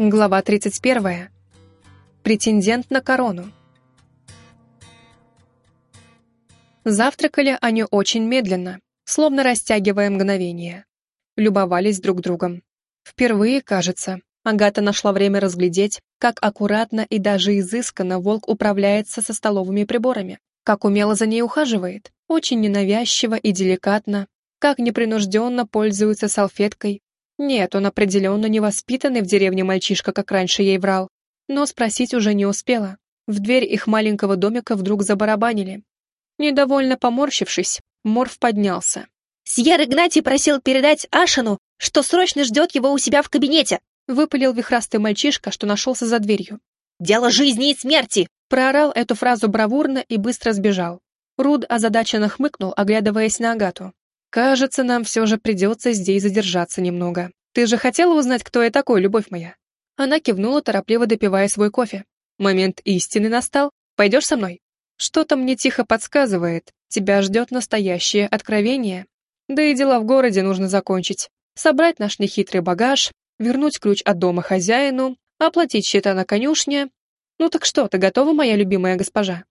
Глава 31. Претендент на корону. Завтракали они очень медленно, словно растягивая мгновение. Любовались друг другом. Впервые, кажется, Агата нашла время разглядеть, как аккуратно и даже изысканно волк управляется со столовыми приборами, как умело за ней ухаживает, очень ненавязчиво и деликатно, как непринужденно пользуется салфеткой, нет, он определенно не воспитанный в деревне мальчишка, как раньше ей врал. Но спросить уже не успела. В дверь их маленького домика вдруг забарабанили. Недовольно поморщившись, Морф поднялся. «Сьер Игнатий просил передать Ашину, что срочно ждет его у себя в кабинете!» Выпалил вихрастый мальчишка, что нашелся за дверью. «Дело жизни и смерти!» Проорал эту фразу бравурно и быстро сбежал. Руд озадаченно хмыкнул, оглядываясь на Агату. «Кажется, нам все же придется здесь задержаться немного. Ты же хотела узнать, кто я такой, любовь моя?» Она кивнула, торопливо допивая свой кофе. «Момент истины настал. Пойдешь со мной?» «Что-то мне тихо подсказывает. Тебя ждет настоящее откровение. Да и дела в городе нужно закончить. Собрать наш нехитрый багаж, вернуть ключ от дома хозяину, оплатить счета на конюшне. Ну так что, ты готова, моя любимая госпожа?»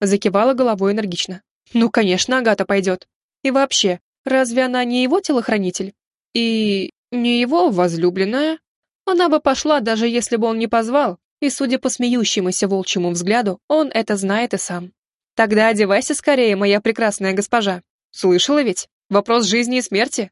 Закивала головой энергично. «Ну, конечно, Агата пойдет. И вообще, Разве она не его телохранитель? И не его возлюбленная? Она бы пошла, даже если бы он не позвал, и, судя по смеющемуся волчьему взгляду, он это знает и сам. Тогда одевайся скорее, моя прекрасная госпожа. Слышала ведь? Вопрос жизни и смерти.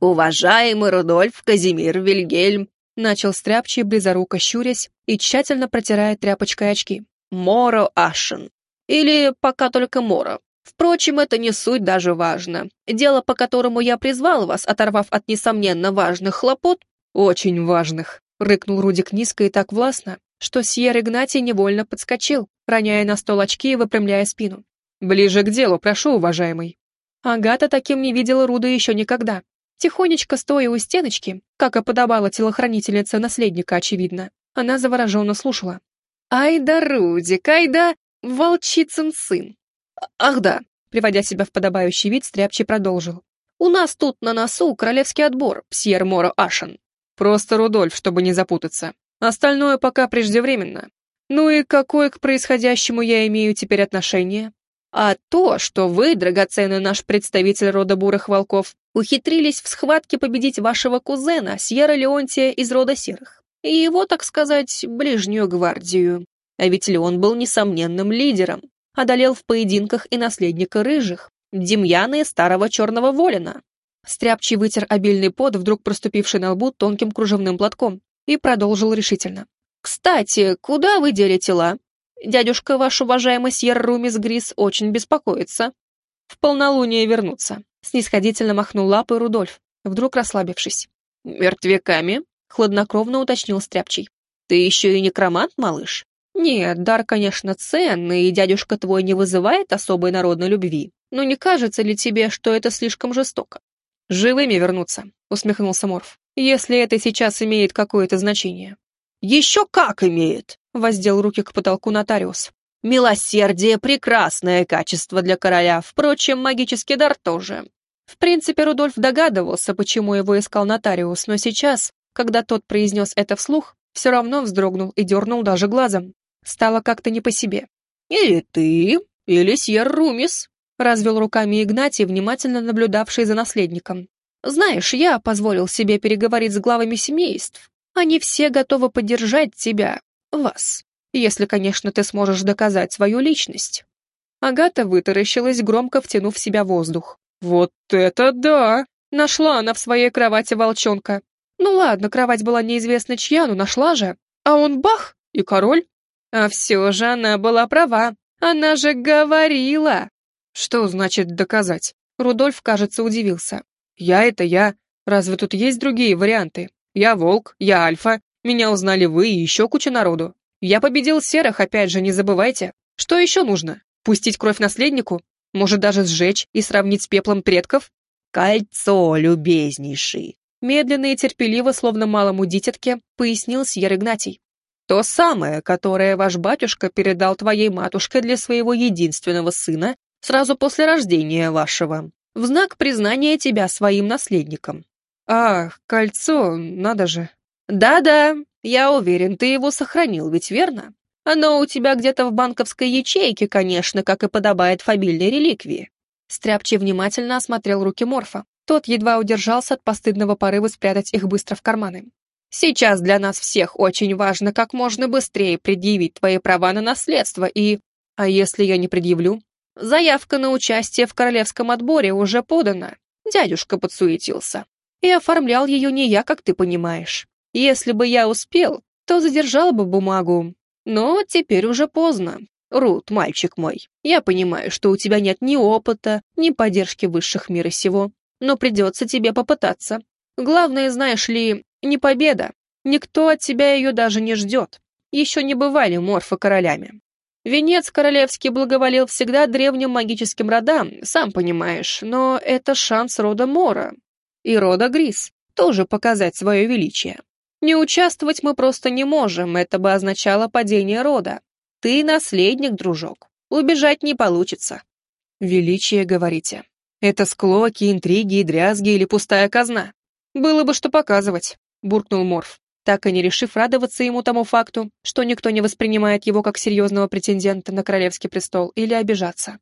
«Уважаемый Рудольф Казимир Вильгельм», начал стряпчий, близоруко щурясь и тщательно протирая тряпочкой очки. «Моро Ашен. Или пока только Моро. Впрочем, это не суть даже важно. Дело, по которому я призвал вас, оторвав от несомненно важных хлопот, очень важных, рыкнул Рудик низко и так властно, что Сьер Игнатий невольно подскочил, роняя на стол очки и выпрямляя спину. «Ближе к делу, прошу, уважаемый». Агата таким не видела Руда еще никогда. Тихонечко стоя у стеночки, как и подобала телохранительница наследника, очевидно, она завороженно слушала. «Ай да Рудик, ай да волчицын сын! «Ах да», — приводя себя в подобающий вид, Стряпчий продолжил. «У нас тут на носу королевский отбор, псьер Моро Ашен. Просто Рудольф, чтобы не запутаться. Остальное пока преждевременно. Ну и какое к происходящему я имею теперь отношение? А то, что вы, драгоценный наш представитель рода бурых волков, ухитрились в схватке победить вашего кузена, Сьерра Леонтия из рода серых, и его, так сказать, ближнюю гвардию. А ведь Леон был несомненным лидером, одолел в поединках и наследника рыжих, Демьяна и старого черного волина. Стряпчий вытер обильный пот, вдруг проступивший на лбу тонким кружевным платком, и продолжил решительно. «Кстати, куда вы дели тела? Дядюшка ваш уважаемый Сьер Румис Грис очень беспокоится. В полнолуние вернуться», — снисходительно махнул лапой Рудольф, вдруг расслабившись. «Мертвяками?» — хладнокровно уточнил Стряпчий. «Ты еще и некромант, малыш?» Нет, дар, конечно, ценный, и дядюшка твой не вызывает особой народной любви. Но не кажется ли тебе, что это слишком жестоко? Живыми вернуться, усмехнулся Морф, если это сейчас имеет какое-то значение. Еще как имеет, воздел руки к потолку нотариус. Милосердие — прекрасное качество для короля, впрочем, магический дар тоже. В принципе, Рудольф догадывался, почему его искал нотариус, но сейчас, когда тот произнес это вслух, все равно вздрогнул и дернул даже глазом. Стало как-то не по себе. «Или ты, или Сьер Румис», — развел руками Игнатий, внимательно наблюдавший за наследником. «Знаешь, я позволил себе переговорить с главами семейств. Они все готовы поддержать тебя, вас, если, конечно, ты сможешь доказать свою личность». Агата вытаращилась, громко втянув в себя воздух. «Вот это да!» Нашла она в своей кровати волчонка. Ну ладно, кровать была неизвестна чья, но нашла же. А он бах, и король. А все же она была права. Она же говорила. Что значит доказать? Рудольф, кажется, удивился. Я это я. Разве тут есть другие варианты? Я волк, я альфа. Меня узнали вы и еще куча народу. Я победил серых, опять же, не забывайте. Что еще нужно? Пустить кровь наследнику? Может, даже сжечь и сравнить с пеплом предков? Кольцо, любезнейший. Медленно и терпеливо, словно малому дитятке, пояснил Сьер Игнатий. То самое, которое ваш батюшка передал твоей матушке для своего единственного сына сразу после рождения вашего, в знак признания тебя своим наследником. Ах, кольцо, надо же. Да-да, я уверен, ты его сохранил, ведь верно? Оно у тебя где-то в банковской ячейке, конечно, как и подобает фамильной реликвии. Стряпчий внимательно осмотрел руки Морфа. Тот едва удержался от постыдного порыва спрятать их быстро в карманы. Сейчас для нас всех очень важно как можно быстрее предъявить твои права на наследство и... А если я не предъявлю? Заявка на участие в королевском отборе уже подана. Дядюшка подсуетился. И оформлял ее не я, как ты понимаешь. Если бы я успел, то задержал бы бумагу. Но теперь уже поздно. Рут, мальчик мой, я понимаю, что у тебя нет ни опыта, ни поддержки высших мира сего, но придется тебе попытаться. Главное, знаешь ли, не победа. Никто от тебя ее даже не ждет. Еще не бывали морфы королями. Венец королевский благоволил всегда древним магическим родам, сам понимаешь, но это шанс рода Мора. И рода Грис тоже показать свое величие. Не участвовать мы просто не можем, это бы означало падение рода. Ты наследник, дружок. Убежать не получится. Величие, говорите. Это склоки, интриги и дрязги или пустая казна? Было бы что показывать, буркнул Морф так и не решив радоваться ему тому факту, что никто не воспринимает его как серьезного претендента на королевский престол или обижаться.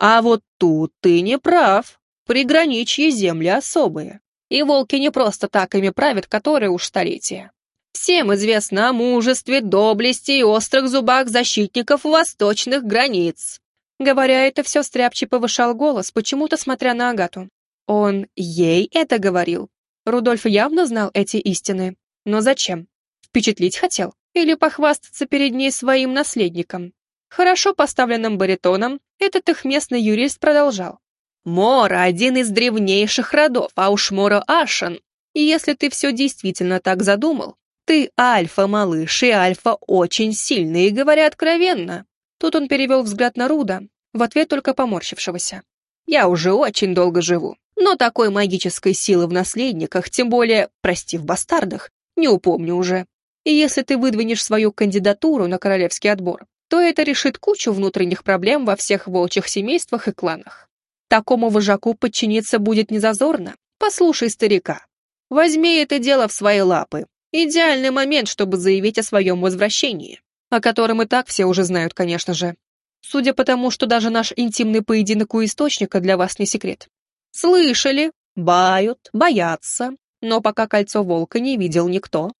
А вот тут ты не прав. Приграничье земли особые. И волки не просто так ими правят, которые уж столетия. Всем известно о мужестве, доблести и острых зубах защитников восточных границ. Говоря это, все стряпчий повышал голос, почему-то смотря на Агату. Он ей это говорил. Рудольф явно знал эти истины, но зачем? Впечатлить хотел? Или похвастаться перед ней своим наследником? Хорошо поставленным баритоном этот их местный юрист продолжал. Мора — один из древнейших родов, а уж Мора Ашен. И если ты все действительно так задумал, ты альфа-малыш, и альфа очень сильный, говоря откровенно. Тут он перевел взгляд на Руда, в ответ только поморщившегося. Я уже очень долго живу, но такой магической силы в наследниках, тем более, прости, в бастардах, не упомню уже. И если ты выдвинешь свою кандидатуру на королевский отбор, то это решит кучу внутренних проблем во всех волчьих семействах и кланах. Такому вожаку подчиниться будет незазорно. Послушай старика. Возьми это дело в свои лапы. Идеальный момент, чтобы заявить о своем возвращении, о котором и так все уже знают, конечно же. Судя по тому, что даже наш интимный поединок у источника для вас не секрет. Слышали? Бают, боятся, но пока кольцо волка не видел никто.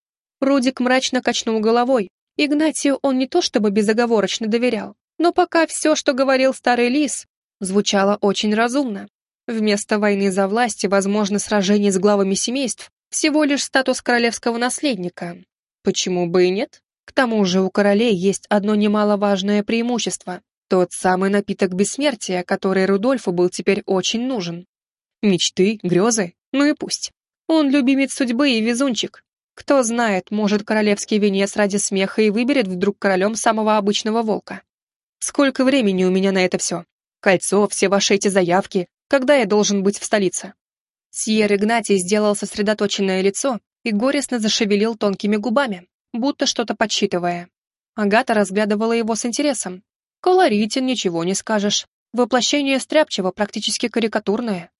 Рудик мрачно качнул головой. Игнатию он не то чтобы безоговорочно доверял, но пока все, что говорил старый лис, звучало очень разумно. Вместо войны за власть и, возможно, сражений с главами семейств, всего лишь статус королевского наследника. Почему бы и нет? К тому же у королей есть одно немаловажное преимущество. Тот самый напиток бессмертия, который Рудольфу был теперь очень нужен. Мечты, грезы, ну и пусть. Он любимец судьбы и везунчик. Кто знает, может, королевский венец ради смеха и выберет вдруг королем самого обычного волка. Сколько времени у меня на это все? Кольцо, все ваши эти заявки. Когда я должен быть в столице?» Сьер Игнатий сделал сосредоточенное лицо и горестно зашевелил тонкими губами, будто что-то подсчитывая. Агата разглядывала его с интересом. Колоритен, ничего не скажешь. Воплощение стряпчего практически карикатурное.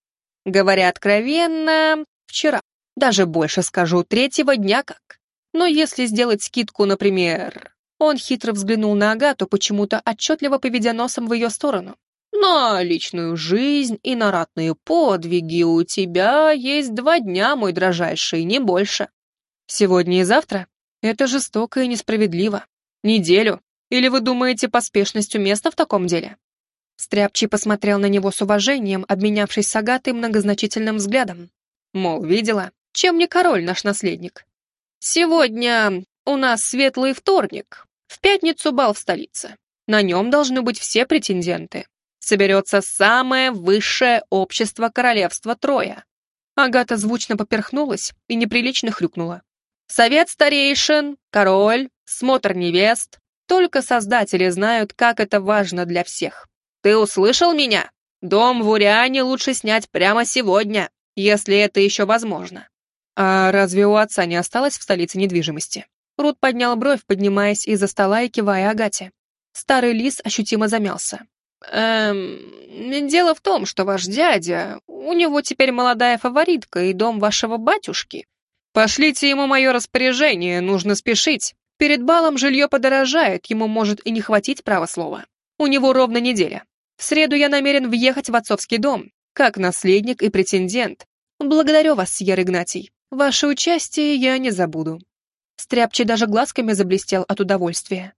Говоря откровенно, Вчера. Даже больше скажу, третьего дня как. Но если сделать скидку, например... Он хитро взглянул на Агату, почему-то отчетливо поведя носом в ее сторону. На личную жизнь и на ратные подвиги у тебя есть два дня, мой дрожайший, не больше. Сегодня и завтра? Это жестоко и несправедливо. Неделю? Или вы думаете, поспешность уместна в таком деле? Стряпчий посмотрел на него с уважением, обменявшись с Агатой многозначительным взглядом. Мол, видела, чем не король наш наследник? Сегодня у нас светлый вторник. В пятницу бал в столице. На нем должны быть все претенденты. Соберется самое высшее общество королевства Троя. Агата звучно поперхнулась и неприлично хрюкнула. Совет старейшин, король, смотр невест. Только создатели знают, как это важно для всех. Ты услышал меня? Дом в Уриане лучше снять прямо сегодня если это еще возможно. А разве у отца не осталось в столице недвижимости? Рут поднял бровь, поднимаясь из-за стола и кивая Агате. Старый лис ощутимо замялся. Эм, дело в том, что ваш дядя, у него теперь молодая фаворитка и дом вашего батюшки. Пошлите ему мое распоряжение, нужно спешить. Перед балом жилье подорожает, ему может и не хватить права слова. У него ровно неделя. В среду я намерен въехать в отцовский дом, как наследник и претендент. Благодарю вас, Сьер Игнатий. Ваше участие я не забуду». Стряпчий даже глазками заблестел от удовольствия.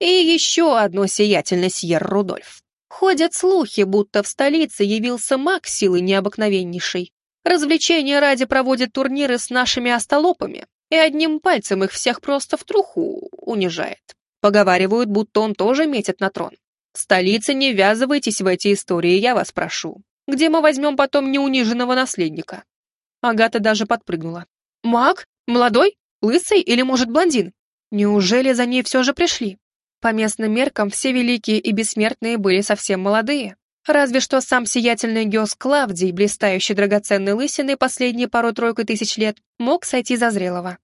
«И еще одно сиятельное, Сьер Рудольф. Ходят слухи, будто в столице явился маг силы необыкновеннейшей. Развлечения ради проводит турниры с нашими остолопами и одним пальцем их всех просто в труху унижает. Поговаривают, будто он тоже метит на трон. В столице не ввязывайтесь в эти истории, я вас прошу. Где мы возьмем потом неуниженного наследника?» Агата даже подпрыгнула. «Маг? Молодой? Лысый или, может, блондин? Неужели за ней все же пришли?» По местным меркам все великие и бессмертные были совсем молодые. Разве что сам сиятельный Геос Клавдий, блистающий драгоценной лысиной последние пару-тройку тысяч лет, мог сойти за зрелого.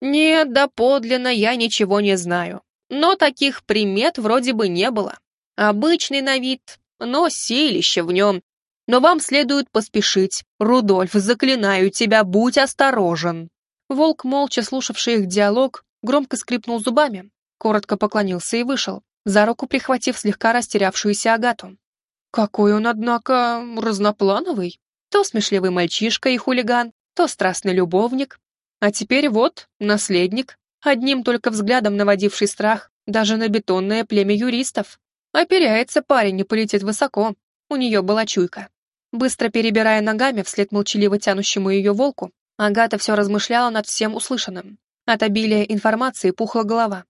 «Нет, да подлинно я ничего не знаю. Но таких примет вроде бы не было. Обычный на вид, но силище в нем, но вам следует поспешить. Рудольф, заклинаю тебя, будь осторожен!» Волк, молча слушавший их диалог, громко скрипнул зубами, коротко поклонился и вышел, за руку прихватив слегка растерявшуюся Агату. Какой он, однако, разноплановый. То смешливый мальчишка и хулиган, то страстный любовник. А теперь вот, наследник, одним только взглядом наводивший страх даже на бетонное племя юристов. Оперяется парень и полетит высоко. У нее была чуйка. Быстро перебирая ногами вслед молчаливо тянущему ее волку, Агата все размышляла над всем услышанным. От обилия информации пухла голова.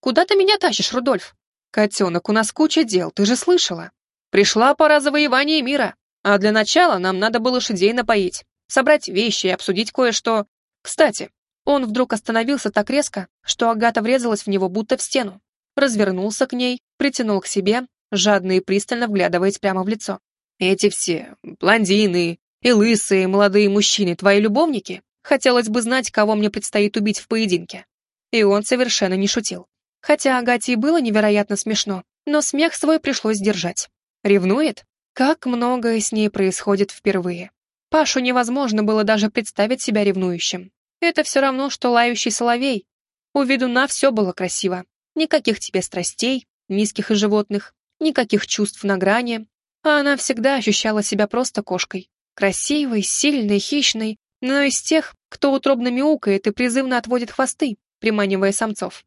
«Куда ты меня тащишь, Рудольф?» «Котенок, у нас куча дел, ты же слышала. Пришла пора завоевания мира, а для начала нам надо было лошадей напоить, собрать вещи и обсудить кое-что. Кстати, он вдруг остановился так резко, что Агата врезалась в него будто в стену. Развернулся к ней, притянул к себе, жадно и пристально вглядываясь прямо в лицо. Эти все, блондины и лысые молодые мужчины, твои любовники? Хотелось бы знать, кого мне предстоит убить в поединке. И он совершенно не шутил. Хотя Агате и было невероятно смешно, но смех свой пришлось сдержать. Ревнует? Как многое с ней происходит впервые. Пашу невозможно было даже представить себя ревнующим. Это все равно, что лающий соловей. У ведуна все было красиво. Никаких тебе страстей, низких и животных, никаких чувств на грани, а она всегда ощущала себя просто кошкой. Красивой, сильной, хищной, но из тех, кто утробно мяукает и призывно отводит хвосты, приманивая самцов.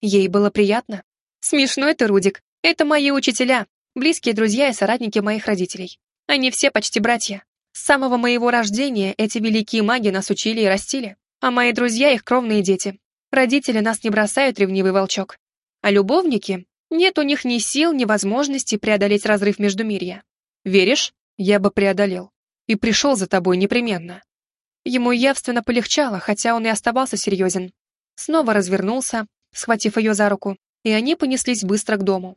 Ей было приятно. Смешной ты, Рудик. Это мои учителя, близкие друзья и соратники моих родителей. Они все почти братья. С самого моего рождения эти великие маги нас учили и растили, а мои друзья — их кровные дети. Родители нас не бросают, ревнивый волчок. А любовники нет у них ни сил, ни возможности преодолеть разрыв между мирья. Веришь? Я бы преодолел. И пришел за тобой непременно. Ему явственно полегчало, хотя он и оставался серьезен. Снова развернулся, схватив ее за руку, и они понеслись быстро к дому.